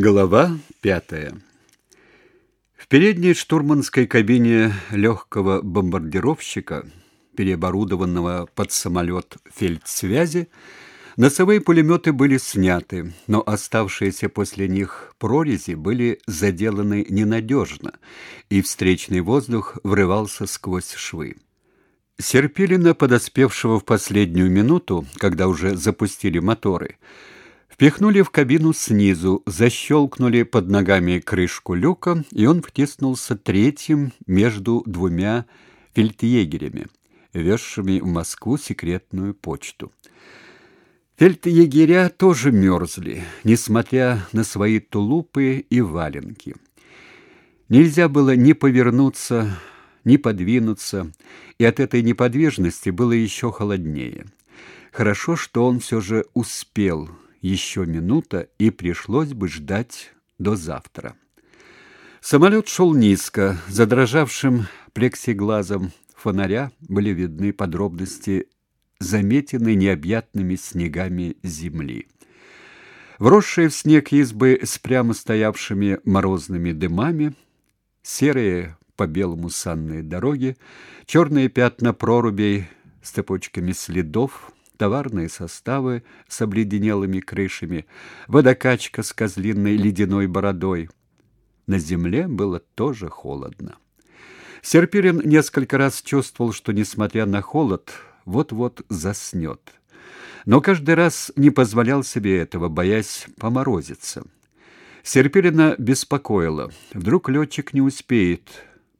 Глава пятая. В передней штурманской кабине легкого бомбардировщика, переоборудованного под самолет фельдсвязи, носовые пулеметы были сняты, но оставшиеся после них прорези были заделаны ненадежно, и встречный воздух врывался сквозь швы. Серпилина, подоспевшего в последнюю минуту, когда уже запустили моторы, Впихнули в кабину снизу, защелкнули под ногами крышку люка, и он втиснулся третьим между двумя фельдъегерями, везшими в Москву секретную почту. Фельдъегеря тоже мерзли, несмотря на свои тулупы и валенки. Нельзя было ни повернуться, ни подвинуться, и от этой неподвижности было еще холоднее. Хорошо, что он все же успел – еще минута, и пришлось бы ждать до завтра. Самолет шел низко, задрожавшим плексиглазом фонаря были видны подробности заметены необъятными снегами земли. Вросшие в снег избы с прямо стоявшими морозными дымами, серые по белому санные дороги, черные пятна прорубей с цепочками следов, товарные составы с обледенелыми крышами, водокачка с козлиной ледяной бородой. На земле было тоже холодно. Серпирин несколько раз чувствовал, что, несмотря на холод, вот-вот заснет. Но каждый раз не позволял себе этого, боясь поморозиться. Серпирина беспокоило. Вдруг летчик не успеет,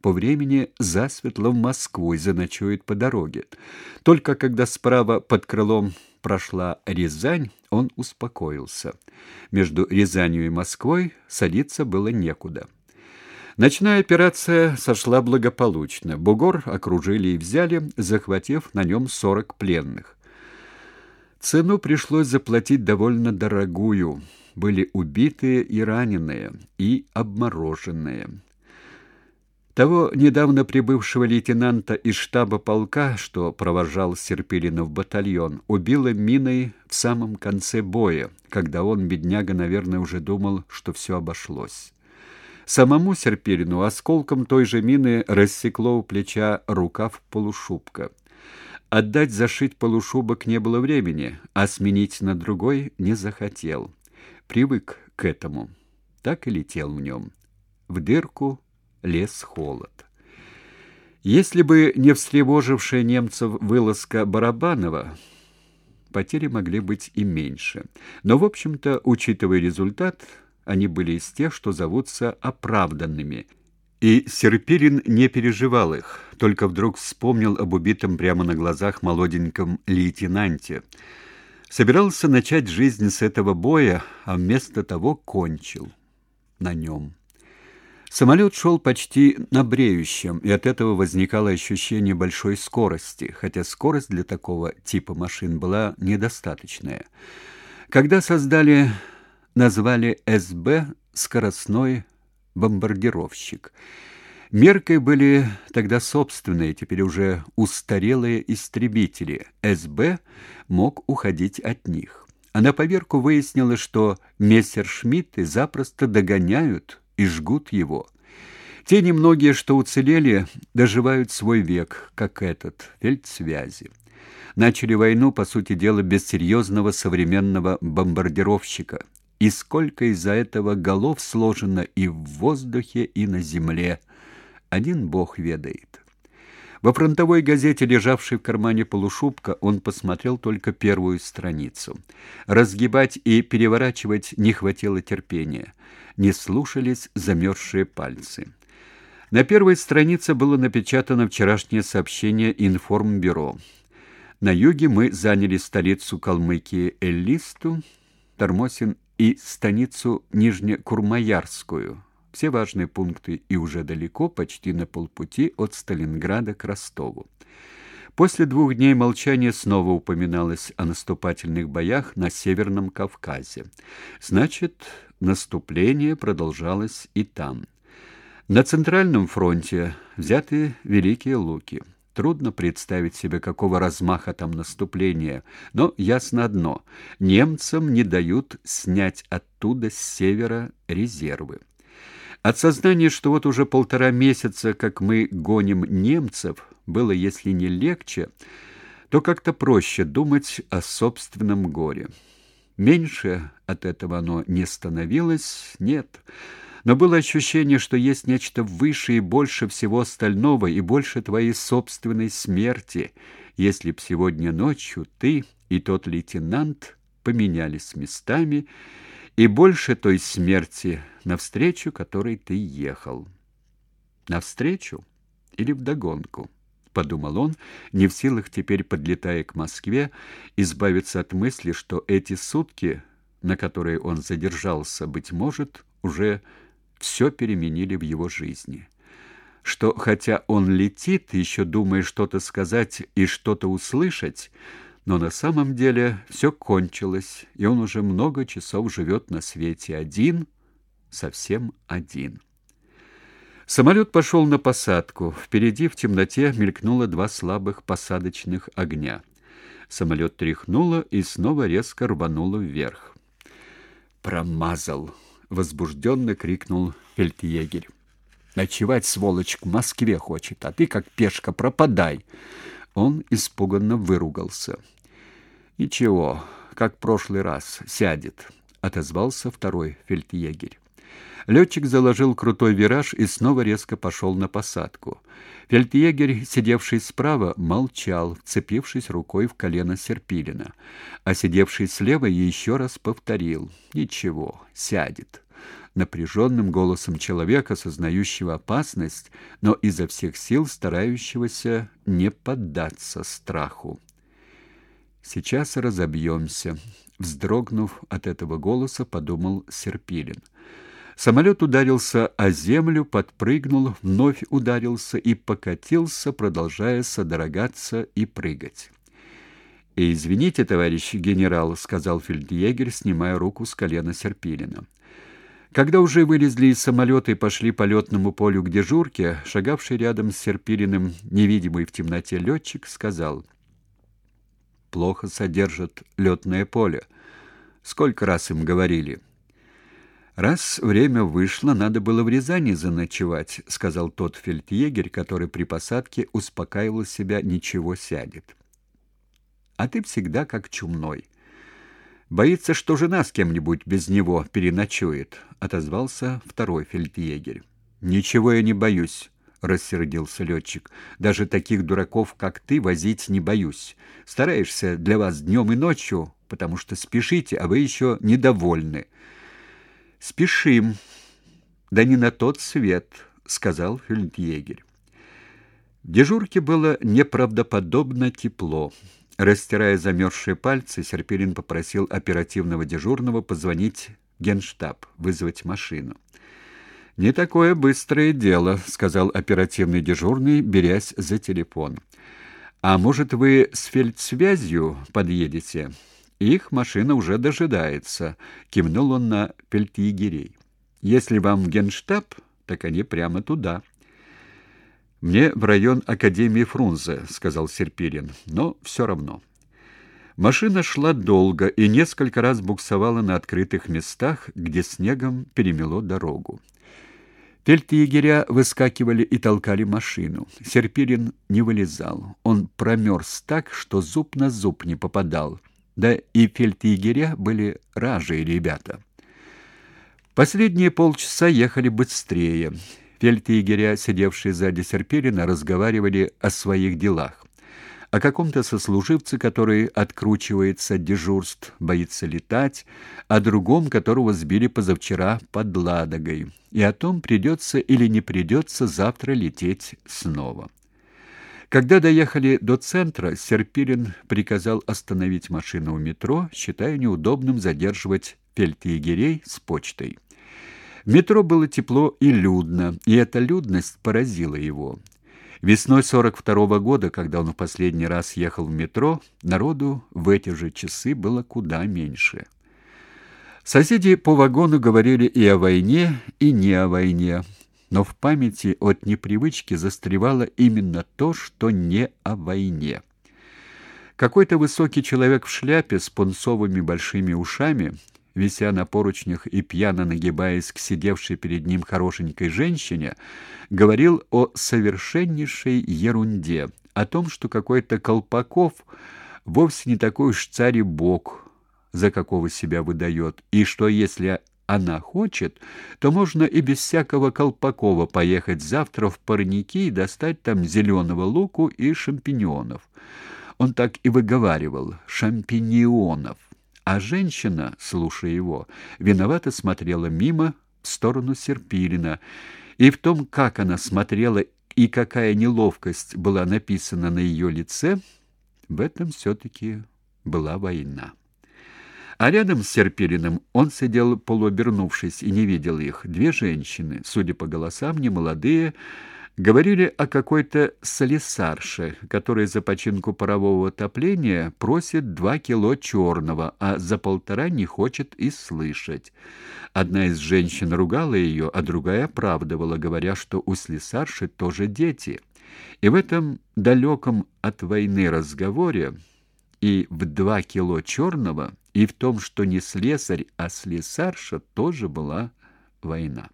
по времени засветло в Москву и заночует по дороге. Только когда справа под крылом прошла Рязань, он успокоился. Между Рязанью и Москвой садиться было некуда. Ночная операция сошла благополучно. Бугор окружили и взяли, захватив на нем сорок пленных. Цену пришлось заплатить довольно дорогую. Были убитые и раненые, и обмороженные. Того недавно прибывшего лейтенанта из штаба полка, что провожал Серпилина в батальон, убило миной в самом конце боя, когда он, бедняга, наверное, уже думал, что все обошлось. Самому Серпилину осколком той же мины рассекло у плеча рукав полушубка. Отдать зашить полушубок не было времени, а сменить на другой не захотел. Привык к этому. Так и летел в нем. В дырку лез холод. Если бы не встревожившая немцев вылазка Барабанова, потери могли быть и меньше. Но, в общем-то, учитывая результат, они были из тех, что зовутся оправданными. И Серпилин не переживал их, только вдруг вспомнил об убитом прямо на глазах молоденьком лейтенанте. Собирался начать жизнь с этого боя, а вместо того кончил на нем. Самолет шел почти на бреющем, и от этого возникало ощущение большой скорости, хотя скорость для такого типа машин была недостаточная. Когда создали, назвали СБ скоростной бомбардировщик. Меркой были тогда собственные, теперь уже устарелые истребители. СБ мог уходить от них. А на поверку выяснилось, что мессершмитты запросто догоняют и жгут его. Те немногие, что уцелели, доживают свой век, как этот, фельдсвязи. Начали войну, по сути дела, без серьезного современного бомбардировщика. И сколько из-за этого голов сложено и в воздухе, и на земле. Один бог ведает. Во фронтовой газете, лежавшей в кармане полушубка, он посмотрел только первую страницу. Разгибать и переворачивать не хватило терпения. Не слушались замерзшие пальцы. На первой странице было напечатано вчерашнее сообщение информбюро. На юге мы заняли столицу Калмыкии Эллисту, Тормосин и станицу Нижнекурмаярскую все важные пункты и уже далеко, почти на полпути от Сталинграда к Ростову. После двух дней молчания снова упоминалось о наступательных боях на Северном Кавказе. Значит, наступление продолжалось и там. На Центральном фронте взяты Великие Луки. Трудно представить себе, какого размаха там наступление, но ясно одно — немцам не дают снять оттуда с севера резервы. От сознания, что вот уже полтора месяца, как мы гоним немцев, было, если не легче, то как-то проще думать о собственном горе. Меньше от этого оно не становилось, нет — но было ощущение, что есть нечто выше и больше всего остального, и больше твоей собственной смерти, если б сегодня ночью ты и тот лейтенант поменялись местами, и больше той смерти, навстречу которой ты ехал. Навстречу или вдогонку? подумал он, не в силах теперь, подлетая к Москве, избавиться от мысли, что эти сутки, на которые он задержался, быть может, уже все переменили в его жизни. Что хотя он летит, еще думая что-то сказать и что-то услышать, но на самом деле все кончилось, и он уже много часов живет на свете один, совсем один. Самолет пошел на посадку. Впереди в темноте мелькнуло два слабых посадочных огня. Самолет тряхнуло и снова резко рвануло вверх. Промазал возбужденно крикнул фельдъегерь. Ночевать сволочь к Москве хочет, а ты как пешка пропадай. Он испуганно выругался. Ничего, как в прошлый раз, сядет, отозвался второй фельдъегерь. Летчик заложил крутой вираж и снова резко пошел на посадку. Фельдъегерь, сидевший справа, молчал, вцепившись рукой в колено Серпилина, а сидевший слева еще раз повторил: "Ничего, сядет" напряженным голосом человека, сознающего опасность, но изо всех сил старающегося не поддаться страху. Сейчас разобьемся», — вздрогнув от этого голоса, подумал Серпилин. Самолет ударился о землю, подпрыгнул, вновь ударился и покатился, продолжая содрогаться и прыгать. «И извините, товарищ генерал», — сказал фельдъегерь, снимая руку с колена Серпилина. Когда уже вылезли из самолета и пошли по летному полю к дежурке, шагавший рядом с Серпилиным невидимый в темноте летчик сказал «Плохо содержат летное поле. Сколько раз им говорили?» Раз время вышло, надо было в Рязани заночевать, сказал тот фельдъегерь, который при посадке успокаивал себя, ничего сядет. А ты всегда как чумной. Боится, что жена с кем-нибудь без него переночует, отозвался второй фельдъегерь. Ничего я не боюсь, рассердился летчик. Даже таких дураков, как ты, возить не боюсь. Стараешься для вас днем и ночью, потому что спешите, а вы еще недовольны. Спешим. Да не на тот свет, сказал фельдъегерь. В дежурке было неправдоподобно тепло. Растирая замерзшие пальцы, Серпилин попросил оперативного дежурного позвонить в Генштаб, вызвать машину. «Не такое быстрое дело», — сказал оперативный дежурный, берясь за телефон. «А может, вы с фельдсвязью подъедете?» Их машина уже дожидается, кивнул он на фельдъегерей. Если вам генштаб, так они прямо туда. Мне в район Академии Фрунзе, сказал Серпирин. Но все равно. Машина шла долго и несколько раз буксовала на открытых местах, где снегом перемело дорогу. Фельдъегеря выскакивали и толкали машину. Серпирин не вылезал. Он промерз так, что зуб на зуб не попадал да и фельдъегеря были ражие ребята. Последние полчаса ехали быстрее. Фельдъегеря, сидевшие сзади Серпилина, разговаривали о своих делах. О каком-то сослуживце, который откручивается от дежурств, боится летать, о другом, которого сбили позавчера под Ладогой, и о том, придется или не придется завтра лететь снова. Когда доехали до центра, Серпилин приказал остановить машину у метро, считая неудобным задерживать фельдъегерей с почтой. В метро было тепло и людно, и эта людность поразила его. Весной 42 -го года, когда он в последний раз ехал в метро, народу в эти же часы было куда меньше. Соседи по вагону говорили и о войне, и не о войне. но в памяти от непривычки застревало именно то, что не о войне. Какой-то высокий человек в шляпе с пунцовыми большими ушами, вися на поручнях и пьяно нагибаясь к сидевшей перед ним хорошенькой женщине, говорил о совершеннейшей ерунде, о том, что какой-то Колпаков вовсе не такой уж царь и бог, за какого себя выдает, и что если она хочет, то можно и без всякого Колпакова поехать завтра в парники и достать там зеленого луку и шампиньонов. Он так и выговаривал «шампиньонов». А женщина, слушая его, виновато смотрела мимо в сторону Серпилина, и в том, как она смотрела и какая неловкость была написана на ее лице, в этом все таки была война. А рядом с Серпилиным он сидел полуобернувшись и не видел их. Две женщины, судя по голосам, немолодые, говорили о какой-то слесарше, которая за починку парового отопления просит два кило черного, а за полтора не хочет и слышать. Одна из женщин ругала ее, а другая оправдывала, говоря, что у слесарши тоже дети. И в этом далеком от войны разговоре и в два кило черного, и в том, что не слесарь, а слесарша, тоже была война.